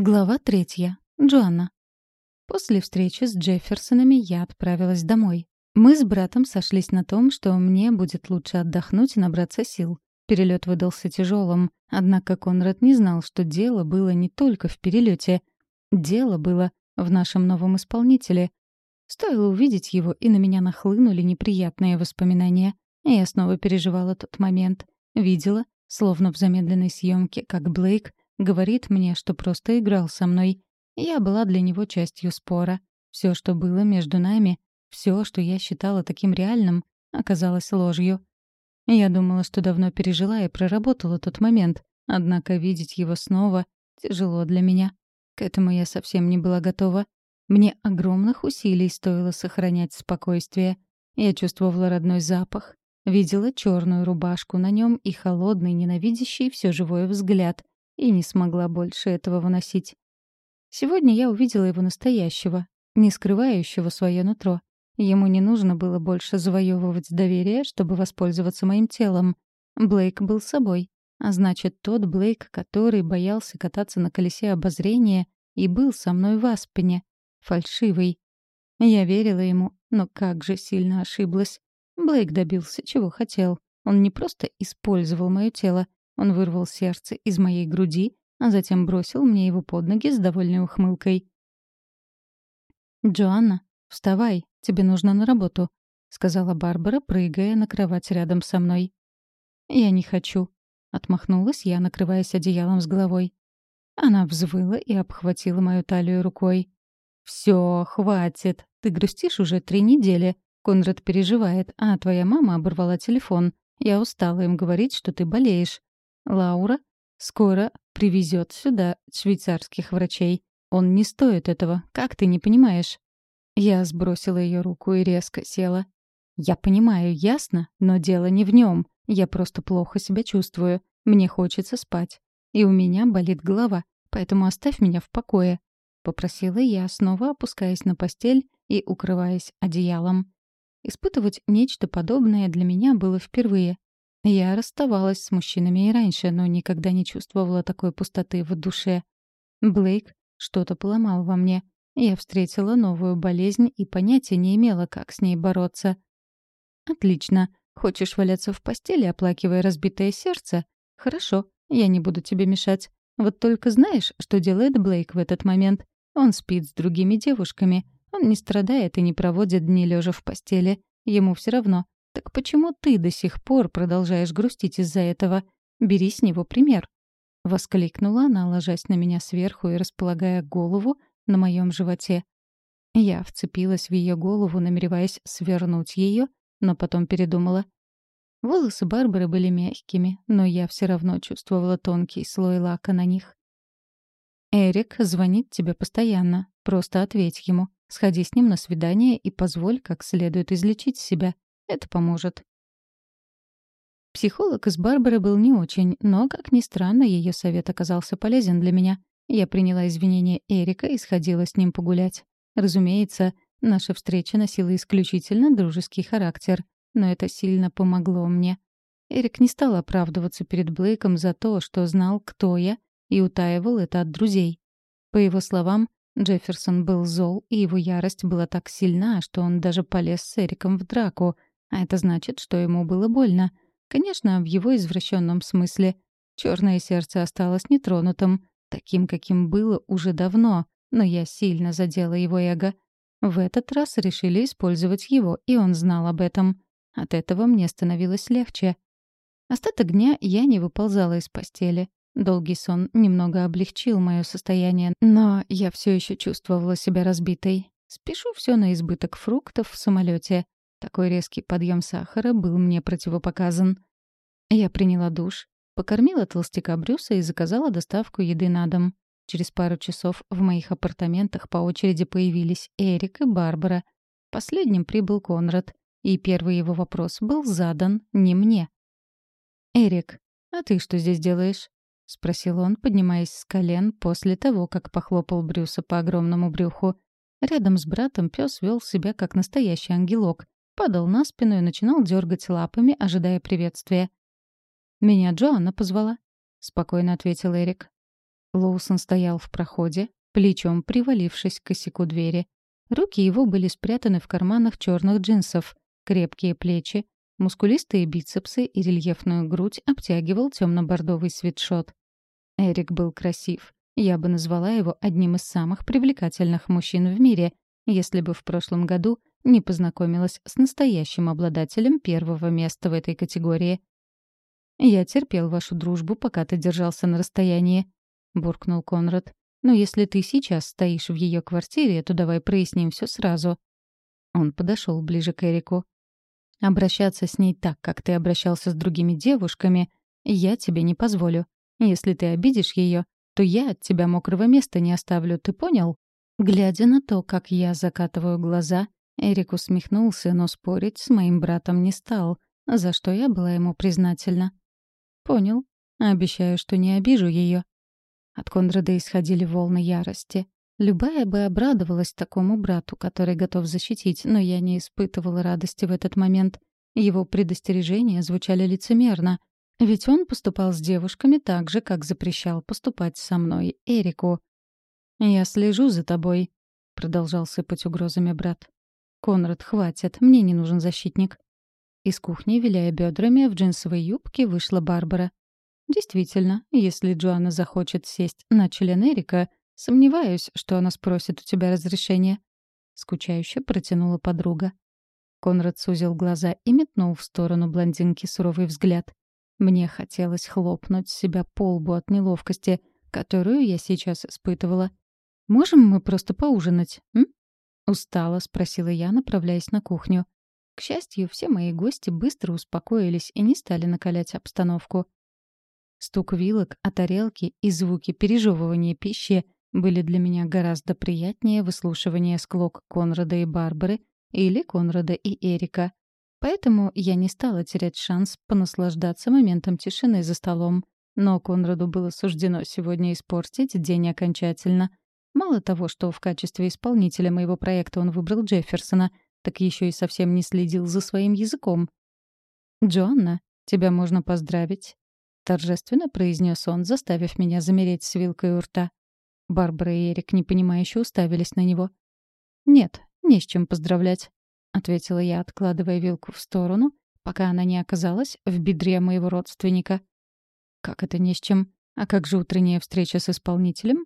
Глава третья. Джоанна. После встречи с Джефферсонами я отправилась домой. Мы с братом сошлись на том, что мне будет лучше отдохнуть и набраться сил. Перелет выдался тяжелым, однако Конрад не знал, что дело было не только в перелете. Дело было в нашем новом исполнителе. Стоило увидеть его, и на меня нахлынули неприятные воспоминания. Я снова переживала тот момент. Видела, словно в замедленной съемке, как Блейк Говорит мне, что просто играл со мной. Я была для него частью спора. Все, что было между нами, все, что я считала таким реальным, оказалось ложью. Я думала, что давно пережила и проработала тот момент, однако видеть его снова тяжело для меня. К этому я совсем не была готова. Мне огромных усилий стоило сохранять спокойствие. Я чувствовала родной запах, видела черную рубашку на нем и холодный, ненавидящий все живое взгляд, и не смогла больше этого выносить. Сегодня я увидела его настоящего, не скрывающего свое нутро. Ему не нужно было больше завоевывать доверие, чтобы воспользоваться моим телом. Блейк был собой, а значит, тот Блейк, который боялся кататься на колесе обозрения и был со мной в Аспене, фальшивый. Я верила ему, но как же сильно ошиблась. Блейк добился, чего хотел. Он не просто использовал мое тело, он вырвал сердце из моей груди, а затем бросил мне его под ноги с довольной ухмылкой. «Джоанна, вставай, тебе нужно на работу», — сказала Барбара, прыгая на кровать рядом со мной. «Я не хочу», — отмахнулась я, накрываясь одеялом с головой. Она взвыла и обхватила мою талию рукой. «Всё, хватит. Ты грустишь уже три недели. Конрад переживает, а твоя мама оборвала телефон. Я устала им говорить, что ты болеешь. Лаура скоро привезет сюда швейцарских врачей. Он не стоит этого, как ты не понимаешь?» Я сбросила ее руку и резко села. «Я понимаю, ясно, но дело не в нем. Я просто плохо себя чувствую. Мне хочется спать. И у меня болит голова, поэтому оставь меня в покое», — попросила я, снова опускаясь на постель и укрываясь одеялом. Испытывать нечто подобное для меня было впервые. Я расставалась с мужчинами и раньше, но никогда не чувствовала такой пустоты в душе. Блейк что-то поломал во мне. Я встретила новую болезнь и понятия не имела, как с ней бороться. «Отлично. Хочешь валяться в постели, оплакивая разбитое сердце? Хорошо, я не буду тебе мешать. Вот только знаешь, что делает Блейк в этот момент? Он спит с другими девушками. Он не страдает и не проводит дни лежа в постели. Ему все равно, так почему ты до сих пор продолжаешь грустить из-за этого? Бери с него пример. Воскликнула она, ложась на меня сверху и располагая голову на моем животе. Я вцепилась в ее голову, намереваясь свернуть ее, но потом передумала. Волосы Барбары были мягкими, но я все равно чувствовала тонкий слой лака на них. «Эрик звонит тебе постоянно. Просто ответь ему. Сходи с ним на свидание и позволь как следует излечить себя. Это поможет. Психолог из Барбары был не очень, но, как ни странно, ее совет оказался полезен для меня. Я приняла извинения Эрика и сходила с ним погулять. Разумеется, наша встреча носила исключительно дружеский характер, но это сильно помогло мне. Эрик не стал оправдываться перед Блейком за то, что знал, кто я, и утаивал это от друзей. По его словам, Джефферсон был зол, и его ярость была так сильна, что он даже полез с Эриком в драку — а это значит, что ему было больно. Конечно, в его извращенном смысле. Черное сердце осталось нетронутым, таким, каким было уже давно, но я сильно задела его эго. В этот раз решили использовать его, и он знал об этом. От этого мне становилось легче. Остаток дня я не выползала из постели. Долгий сон немного облегчил мое состояние, но я все еще чувствовала себя разбитой. Спешу все на избыток фруктов в самолете. Такой резкий подъем сахара был мне противопоказан. Я приняла душ, покормила толстяка Брюса и заказала доставку еды на дом. Через пару часов в моих апартаментах по очереди появились Эрик и Барбара. Последним прибыл Конрад, и первый его вопрос был задан не мне. «Эрик, а ты что здесь делаешь?» — спросил он, поднимаясь с колен после того, как похлопал Брюса по огромному брюху. Рядом с братом пес вел себя как настоящий ангелок, падал на спину и начинал дергать лапами, ожидая приветствия. «Меня Джоанна позвала», — спокойно ответил Эрик. Лоусон стоял в проходе, плечом привалившись к косяку двери. Руки его были спрятаны в карманах черных джинсов, крепкие плечи, мускулистые бицепсы и рельефную грудь обтягивал темно-бордовый свитшот. Эрик был красив. Я бы назвала его одним из самых привлекательных мужчин в мире, если бы в прошлом году не познакомилась с настоящим обладателем первого места в этой категории. «Я терпел вашу дружбу, пока ты держался на расстоянии», — буркнул Конрад. «Но если ты сейчас стоишь в ее квартире, то давай проясним все сразу». Он подошел ближе к Эрику. «Обращаться с ней так, как ты обращался с другими девушками, я тебе не позволю. Если ты обидишь ее, то я от тебя мокрого места не оставлю, ты понял?» Глядя на то, как я закатываю глаза, Эрик усмехнулся, но спорить с моим братом не стал, за что я была ему признательна. «Понял. Обещаю, что не обижу ее. От Конрада исходили волны ярости. Любая бы обрадовалась такому брату, который готов защитить, но я не испытывала радости в этот момент. Его предостережения звучали лицемерно. Ведь он поступал с девушками так же, как запрещал поступать со мной, Эрику. «Я слежу за тобой», — продолжал сыпать угрозами брат. «Конрад, хватит, мне не нужен защитник». Из кухни, виляя бедрами, в джинсовой юбке вышла Барбара. Действительно, если Джоанна захочет сесть на член Эрика, сомневаюсь, что она спросит у тебя разрешения. Скучающе протянула подруга. Конрад сузил глаза и метнул в сторону блондинки суровый взгляд. Мне хотелось хлопнуть себя по лбу от неловкости, которую я сейчас испытывала. «Можем мы просто поужинать, м?» Устала, спросила я, направляясь на кухню. К счастью, все мои гости быстро успокоились и не стали накалять обстановку. Стук вилок о тарелки и звуки пережевывания пищи были для меня гораздо приятнее выслушивания склок Конрада и Барбары или Конрада и Эрика. Поэтому я не стала терять шанс понаслаждаться моментом тишины за столом. Но Конраду было суждено сегодня испортить день окончательно. Мало того, что в качестве исполнителя моего проекта он выбрал Джефферсона, так еще и совсем не следил за своим языком. «Джоанна, тебя можно поздравить торжественно произнес он, заставив меня замереть с вилкой у рта. Барбара и Эрик непонимающе уставились на него. «Нет, не с чем поздравлять», — ответила я, откладывая вилку в сторону, пока она не оказалась в бедре моего родственника. «Как это не с чем? А как же утренняя встреча с исполнителем?»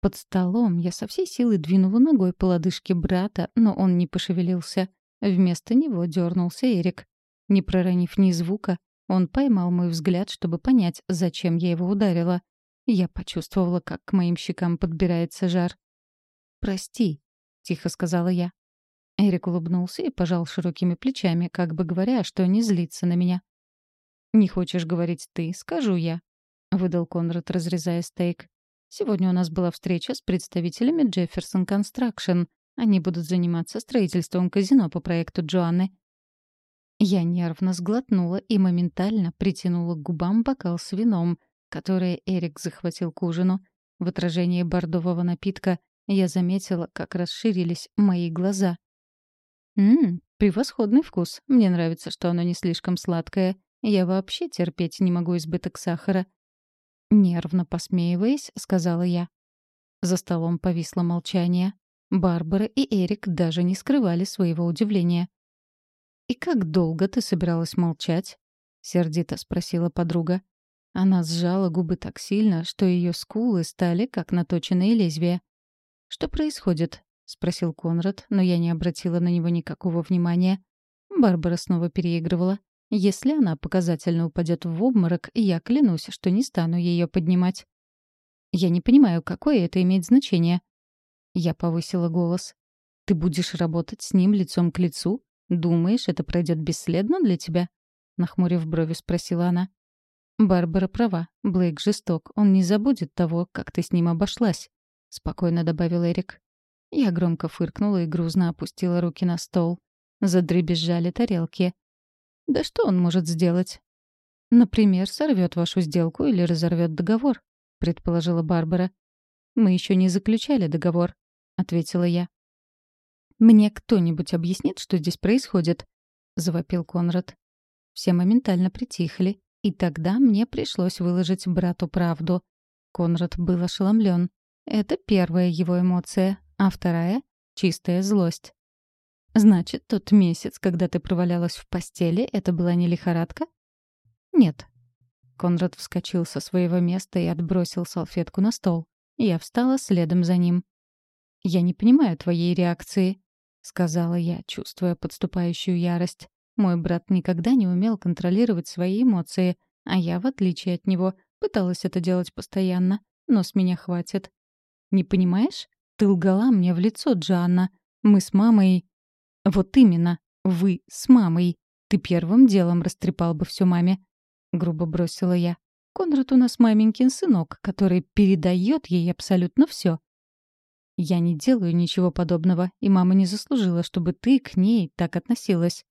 Под столом я со всей силы двинула ногой по лодыжке брата, но он не пошевелился. Вместо него дернулся Эрик. Не проронив ни звука, он поймал мой взгляд, чтобы понять, зачем я его ударила. Я почувствовала, как к моим щекам подбирается жар. «Прости», — тихо сказала я. Эрик улыбнулся и пожал широкими плечами, как бы говоря, что не злится на меня. «Не хочешь говорить ты, скажу я», — выдал Конрад, разрезая стейк. «Сегодня у нас была встреча с представителями Джефферсон Construction. Они будут заниматься строительством казино по проекту Джоанны. Я нервно сглотнула и моментально притянула к губам бокал с вином, который Эрик захватил к ужину. В отражении бордового напитка я заметила, как расширились мои глаза. «Ммм, превосходный вкус. Мне нравится, что оно не слишком сладкое. Я вообще терпеть не могу избыток сахара». Нервно посмеиваясь, сказала я. За столом повисло молчание. Барбара и Эрик даже не скрывали своего удивления. «И как долго ты собиралась молчать?» — сердито спросила подруга. Она сжала губы так сильно, что ее скулы стали как наточенные лезвия. «Что происходит?» — спросил Конрад, но я не обратила на него никакого внимания. Барбара снова переигрывала. Если она показательно упадет в обморок, я клянусь, что не стану ее поднимать. Я не понимаю, какое это имеет значение. Я повысила голос. Ты будешь работать с ним лицом к лицу, «Думаешь, это пройдет бесследно для тебя?» — нахмурив брови, спросила она. «Барбара права. Блейк жесток. Он не забудет того, как ты с ним обошлась», — спокойно добавил Эрик. Я громко фыркнула и грузно опустила руки на стол. Задребезжали тарелки. «Да что он может сделать?» «Например, сорвет вашу сделку или разорвет договор», — предположила Барбара. «Мы еще не заключали договор», — ответила я. «Мне кто-нибудь объяснит, что здесь происходит?» — завопил Конрад. Все моментально притихли, и тогда мне пришлось выложить брату правду. Конрад был ошеломлен. Это первая его эмоция, а вторая — чистая злость. «Значит, тот месяц, когда ты провалялась в постели, это была не лихорадка?» «Нет». Конрад вскочил со своего места и отбросил салфетку на стол. Я встала следом за ним. «Я не понимаю твоей реакции», — сказала я, чувствуя подступающую ярость. Мой брат никогда не умел контролировать свои эмоции, а я, в отличие от него, пыталась это делать постоянно. Но с меня хватит. «Не понимаешь? Ты лгала мне в лицо, Джанна. Мы с мамой...» «Вот именно. Вы с мамой. Ты первым делом растрепал бы все маме», — грубо бросила я. «Конрад у нас маменькин сынок, который передает ей абсолютно все. Я не делаю ничего подобного, и мама не заслужила, чтобы ты к ней так относилась.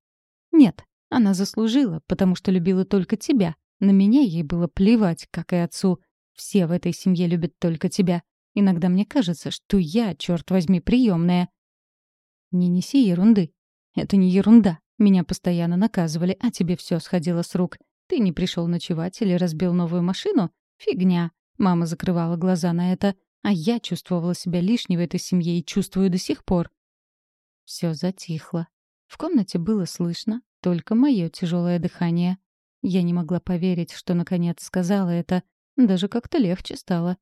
Нет, она заслужила, потому что любила только тебя. На меня ей было плевать, как и отцу. Все в этой семье любят только тебя. Иногда мне кажется, что я, черт возьми, приемная. Не неси ерунды. Это не ерунда. Меня постоянно наказывали, а тебе все сходило с рук. Ты не пришел ночевать или разбил новую машину? Фигня. Мама закрывала глаза на это, а я чувствовала себя лишней в этой семье и чувствую до сих пор. Все затихло. В комнате было слышно только мое тяжелое дыхание. Я не могла поверить, что наконец сказала это. Даже как-то легче стало.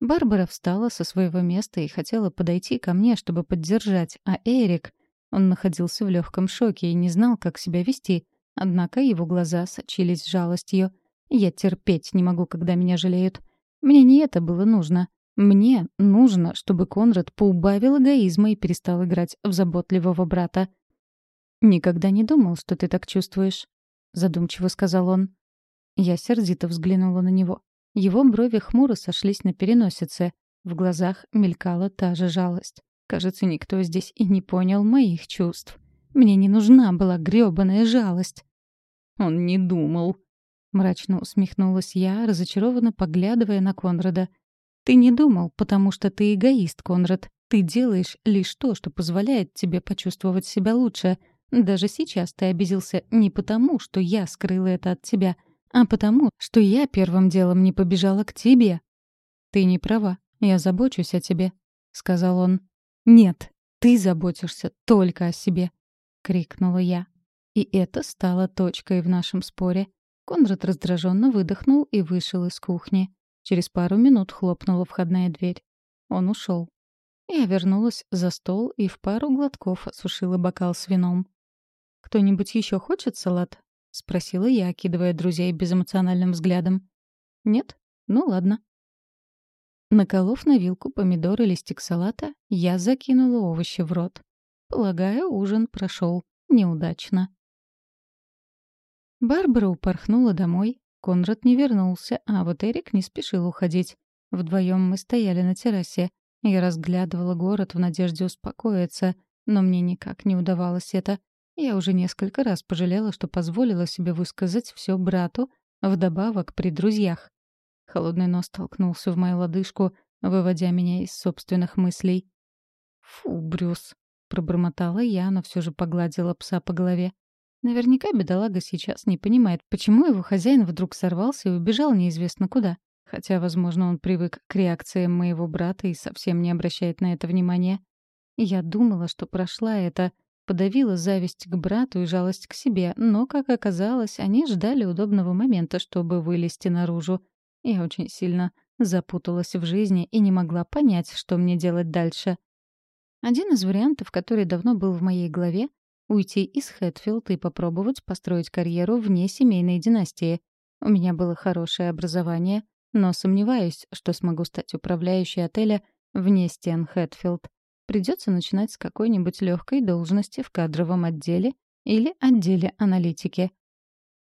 Барбара встала со своего места и хотела подойти ко мне, чтобы поддержать, а Эрик... Он находился в легком шоке и не знал, как себя вести, однако его глаза сочились жалостью. Я терпеть не могу, когда меня жалеют. Мне не это было нужно. Мне нужно, чтобы Конрад поубавил эгоизма и перестал играть в заботливого брата. «Никогда не думал, что ты так чувствуешь», — задумчиво сказал он. Я сердито взглянула на него. Его брови хмуро сошлись на переносице. В глазах мелькала та же жалость. Кажется, никто здесь и не понял моих чувств. Мне не нужна была грёбаная жалость. Он не думал. Мрачно усмехнулась я, разочарованно поглядывая на Конрада. «Ты не думал, потому что ты эгоист, Конрад. Ты делаешь лишь то, что позволяет тебе почувствовать себя лучше. Даже сейчас ты обиделся не потому, что я скрыла это от тебя, а потому, что я первым делом не побежала к тебе. Ты не права, я забочусь о тебе, сказал он. Нет, ты заботишься только о себе, крикнула я. И это стало точкой в нашем споре. Конрад раздраженно выдохнул и вышел из кухни. Через пару минут хлопнула входная дверь. Он ушел. Я вернулась за стол и в пару глотков осушила бокал с вином. «Кто-нибудь еще хочет салат?» — спросила я, окидывая друзей безэмоциональным взглядом. «Нет? Ну ладно». Наколов на вилку помидор и листик салата, я закинула овощи в рот. Полагаю, ужин прошел неудачно. Барбара упорхнула домой. Конрад не вернулся, а вот Эрик не спешил уходить. Вдвоем мы стояли на террасе. Я разглядывала город в надежде успокоиться, но мне никак не удавалось это. Я уже несколько раз пожалела, что позволила себе высказать все брату, вдобавок при друзьях. Холодный нос толкнулся в мою лодыжку, выводя меня из собственных мыслей. «Фу, Брюс!» — пробормотала я, но все же погладила пса по голове. Наверняка бедолага сейчас не понимает, почему его хозяин вдруг сорвался и убежал неизвестно куда. Хотя, возможно, он привык к реакциям моего брата и совсем не обращает на это внимания. Я думала, что прошла это — Подавила зависть к брату и жалость к себе, но, как оказалось, они ждали удобного момента, чтобы вылезти наружу. Я очень сильно запуталась в жизни и не могла понять, что мне делать дальше. Один из вариантов, который давно был в моей голове — уйти из Хэтфилд и попробовать построить карьеру вне семейной династии. У меня было хорошее образование, но сомневаюсь, что смогу стать управляющей отеля вне стен Хэтфилд. Придется начинать с какой-нибудь легкой должности в кадровом отделе или отделе аналитики.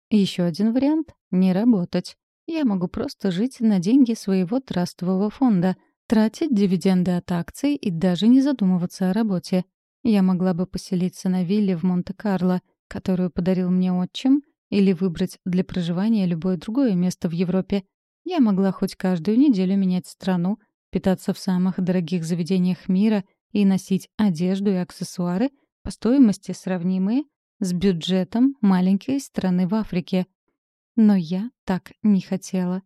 Еще один вариант — не работать. Я могу просто жить на деньги своего трастового фонда, тратить дивиденды от акций и даже не задумываться о работе. Я могла бы поселиться на вилле в Монте-Карло, которую подарил мне отчим, или выбрать для проживания любое другое место в Европе. Я могла хоть каждую неделю менять страну, питаться в самых дорогих заведениях мира — и носить одежду и аксессуары по стоимости сравнимые с бюджетом маленькой страны в Африке. Но я так не хотела.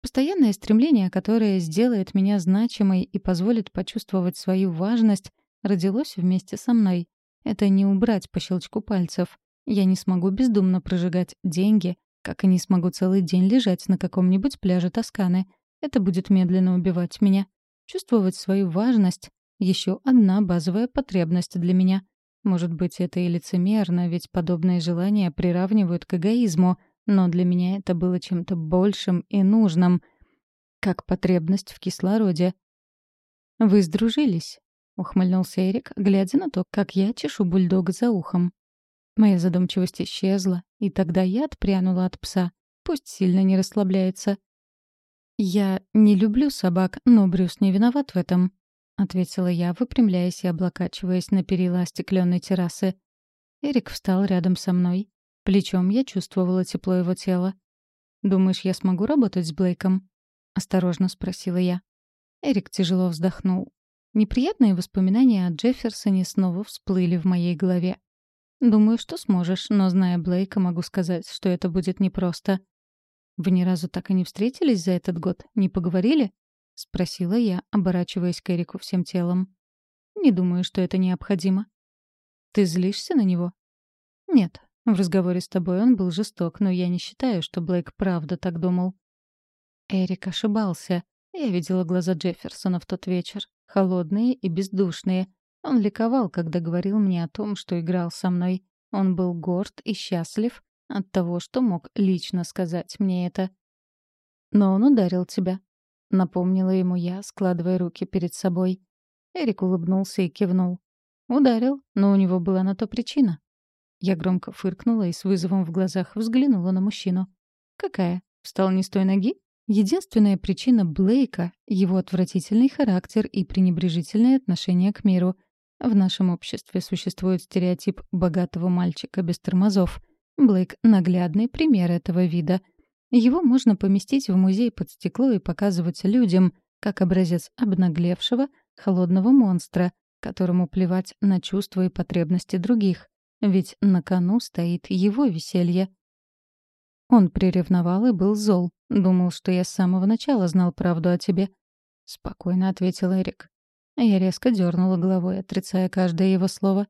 Постоянное стремление, которое сделает меня значимой и позволит почувствовать свою важность, родилось вместе со мной. Это не убрать по щелчку пальцев. Я не смогу бездумно прожигать деньги, как и не смогу целый день лежать на каком-нибудь пляже Тосканы. Это будет медленно убивать меня. Чувствовать свою важность — еще одна базовая потребность для меня. Может быть, это и лицемерно, ведь подобные желания приравнивают к эгоизму, но для меня это было чем-то большим и нужным, как потребность в кислороде. «Вы сдружились?» — ухмыльнулся Эрик, глядя на то, как я чешу бульдога за ухом. Моя задумчивость исчезла, и тогда я отпрянула от пса. Пусть сильно не расслабляется. «Я не люблю собак, но Брюс не виноват в этом», — ответила я, выпрямляясь и облокачиваясь на перила остекленной террасы. Эрик встал рядом со мной. Плечом я чувствовала тепло его тела. «Думаешь, я смогу работать с Блейком?» — осторожно спросила я. Эрик тяжело вздохнул. Неприятные воспоминания о Джефферсоне снова всплыли в моей голове. «Думаю, что сможешь, но, зная Блейка, могу сказать, что это будет непросто». «Вы ни разу так и не встретились за этот год? Не поговорили?» — спросила я, оборачиваясь к Эрику всем телом. «Не думаю, что это необходимо». «Ты злишься на него?» «Нет. В разговоре с тобой он был жесток, но я не считаю, что Блейк правда так думал». Эрик ошибался. Я видела глаза Джефферсона в тот вечер. Холодные и бездушные. Он ликовал, когда говорил мне о том, что играл со мной. Он был горд и счастлив от того, что мог лично сказать мне это. «Но он ударил тебя», — напомнила ему я, складывая руки перед собой. Эрик улыбнулся и кивнул. «Ударил, но у него была на то причина». Я громко фыркнула и с вызовом в глазах взглянула на мужчину. «Какая? Встал не с той ноги?» Единственная причина Блейка — его отвратительный характер и пренебрежительное отношение к миру — в нашем обществе существует стереотип богатого мальчика без тормозов. Блейк — наглядный пример этого вида. Его можно поместить в музей под стекло и показывать людям, как образец обнаглевшего, холодного монстра, которому плевать на чувства и потребности других. Ведь на кону стоит его веселье. Он приревновал и был зол. Думал, что я с самого начала знал правду о тебе. Спокойно ответил Эрик. Я резко дернула головой, отрицая каждое его слово.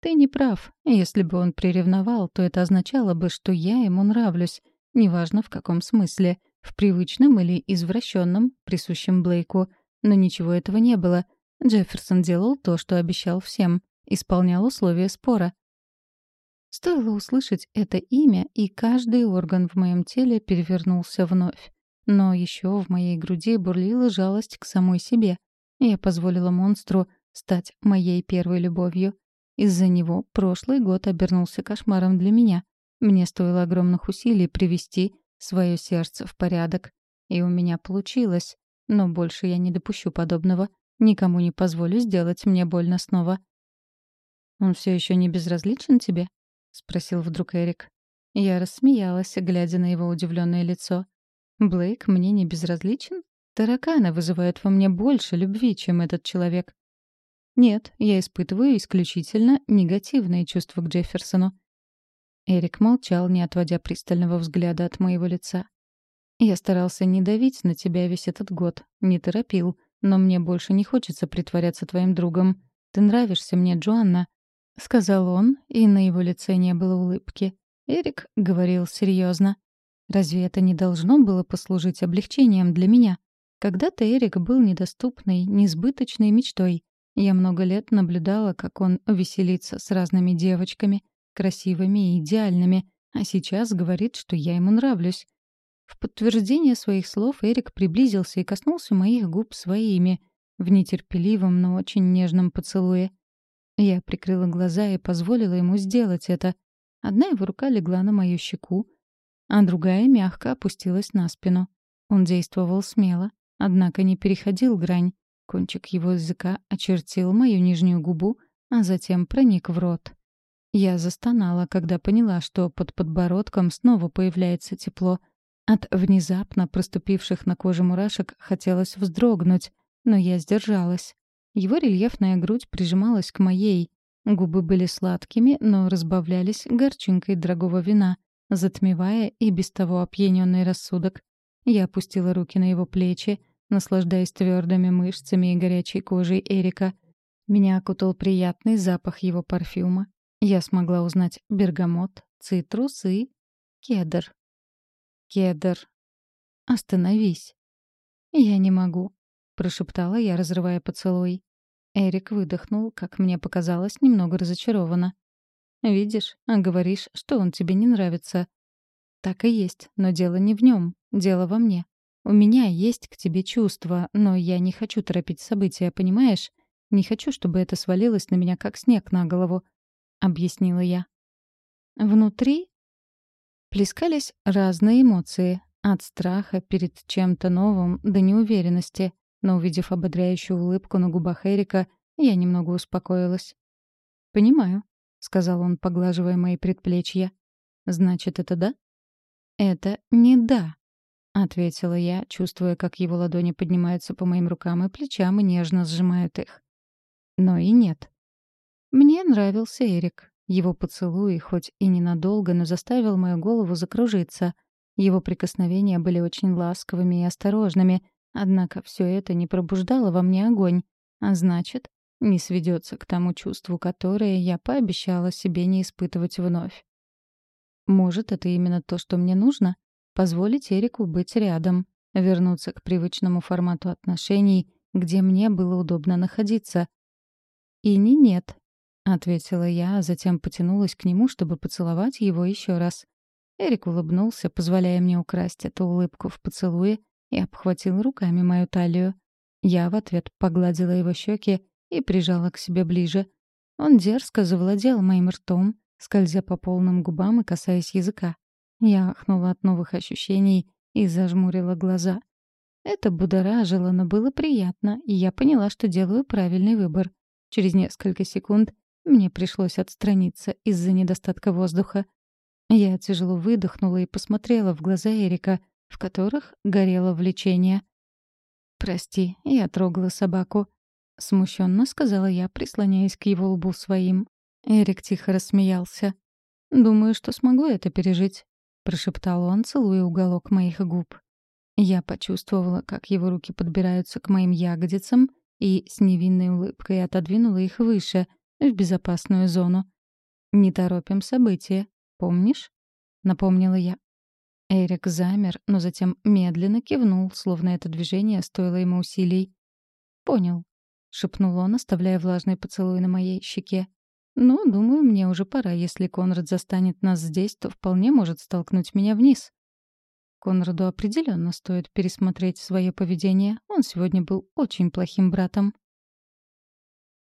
«Ты не прав. Если бы он приревновал, то это означало бы, что я ему нравлюсь. Неважно, в каком смысле. В привычном или извращенном, присущем Блейку. Но ничего этого не было. Джефферсон делал то, что обещал всем. Исполнял условия спора. Стоило услышать это имя, и каждый орган в моем теле перевернулся вновь. Но еще в моей груди бурлила жалость к самой себе. Я позволила монстру стать моей первой любовью. Из-за него прошлый год обернулся кошмаром для меня. Мне стоило огромных усилий привести свое сердце в порядок. И у меня получилось. Но больше я не допущу подобного. Никому не позволю сделать мне больно снова. «Он все еще не безразличен тебе?» — спросил вдруг Эрик. Я рассмеялась, глядя на его удивленное лицо. «Блейк мне не безразличен? Тараканы вызывают во мне больше любви, чем этот человек. Нет, я испытываю исключительно негативные чувства к Джефферсону. Эрик молчал, не отводя пристального взгляда от моего лица. Я старался не давить на тебя весь этот год, не торопил, но мне больше не хочется притворяться твоим другом. Ты нравишься мне, Джоанна, — сказал он, и на его лице не было улыбки. Эрик говорил серьезно. Разве это не должно было послужить облегчением для меня? Когда-то Эрик был недоступной, несбыточной мечтой. Я много лет наблюдала, как он веселится с разными девочками, красивыми и идеальными, а сейчас говорит, что я ему нравлюсь. В подтверждение своих слов Эрик приблизился и коснулся моих губ своими, в нетерпеливом, но очень нежном поцелуе. Я прикрыла глаза и позволила ему сделать это. Одна его рука легла на мою щеку, а другая мягко опустилась на спину. Он действовал смело, Однако не переходил грань. Кончик его языка очертил мою нижнюю губу, а затем проник в рот. Я застонала, когда поняла, что под подбородком снова появляется тепло. От внезапно проступивших на коже мурашек хотелось вздрогнуть, но я сдержалась. Его рельефная грудь прижималась к моей. Губы были сладкими, но разбавлялись горчинкой дорогого вина, затмевая и без того опьяненный рассудок. Я опустила руки на его плечи, наслаждаясь твердыми мышцами и горячей кожей Эрика. Меня окутал приятный запах его парфюма. Я смогла узнать бергамот, цитрус и кедр. Кедр. Остановись. Я не могу, прошептала я, разрывая поцелуй. Эрик выдохнул, как мне показалось, немного разочарованно. «Видишь, а говоришь, что он тебе не нравится». «Так и есть, но дело не в нем, дело во мне. У меня есть к тебе чувства, но я не хочу торопить события, понимаешь? Не хочу, чтобы это свалилось на меня, как снег на голову», — объяснила я. Внутри плескались разные эмоции, от страха перед чем-то новым до неуверенности, но, увидев ободряющую улыбку на губах Эрика, я немного успокоилась. «Понимаю», — сказал он, поглаживая мои предплечья. «Значит, это да?» «Это не да», — ответила я, чувствуя, как его ладони поднимаются по моим рукам и плечам и нежно сжимают их. Но и нет. Мне нравился Эрик. Его поцелуй, хоть и ненадолго, но заставил мою голову закружиться. Его прикосновения были очень ласковыми и осторожными, однако все это не пробуждало во мне огонь, а значит, не сведется к тому чувству, которое я пообещала себе не испытывать вновь. Может, это именно то, что мне нужно? Позволить Эрику быть рядом, вернуться к привычному формату отношений, где мне было удобно находиться. И не нет, — ответила я, а затем потянулась к нему, чтобы поцеловать его еще раз. Эрик улыбнулся, позволяя мне украсть эту улыбку в поцелуе, и обхватил руками мою талию. Я в ответ погладила его щеки и прижала к себе ближе. Он дерзко завладел моим ртом, скользя по полным губам и касаясь языка. Я ахнула от новых ощущений и зажмурила глаза. Это будоражило, но было приятно, и я поняла, что делаю правильный выбор. Через несколько секунд мне пришлось отстраниться из-за недостатка воздуха. Я тяжело выдохнула и посмотрела в глаза Эрика, в которых горело влечение. «Прости, я трогала собаку», — смущенно сказала я, прислоняясь к его лбу своим. Эрик тихо рассмеялся. «Думаю, что смогу это пережить», — прошептал он, целуя уголок моих губ. Я почувствовала, как его руки подбираются к моим ягодицам и с невинной улыбкой отодвинула их выше, в безопасную зону. «Не торопим события, помнишь?» — напомнила я. Эрик замер, но затем медленно кивнул, словно это движение стоило ему усилий. «Понял», — шепнул он, оставляя влажный поцелуй на моей щеке. «Ну, думаю, мне уже пора. Если Конрад застанет нас здесь, то вполне может столкнуть меня вниз». Конраду определенно стоит пересмотреть свое поведение. Он сегодня был очень плохим братом.